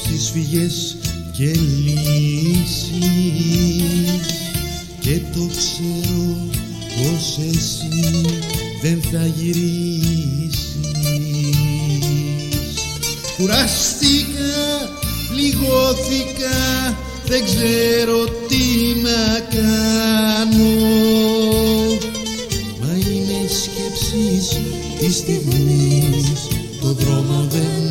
σκέψεις φυγές και λύσεις. Και το ξέρω πως εσύ δεν θα γυρίσεις. Κουράστηκα, πληγώθηκα, δεν ξέρω τι να κάνω. Μα είναι σκέψεις της στιγμής, το δρόμο δεν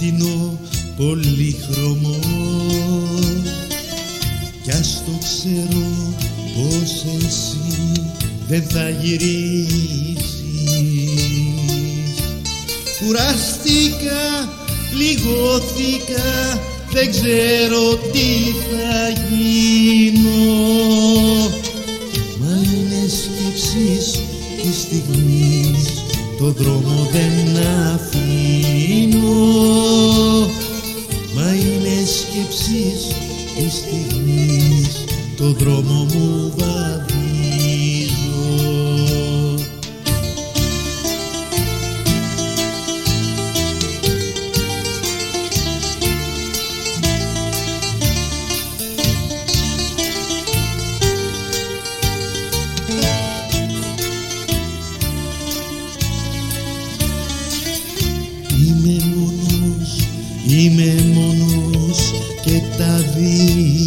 φωτεινό πολύχρωμο. Κι ας το ξέρω πως εσύ δεν θα γυρίσεις. Κουράστηκα, πληγώθηκα, δεν ξέρω τι θα γίνω. Μα είναι σκέψεις της στιγμής, το δρόμο δεν αφήνω. Μα είναι σκέψεις της στιγμής, το δρόμο μου βαδίζω Είμαι μόνος, είμαι μόνος και τα δίνω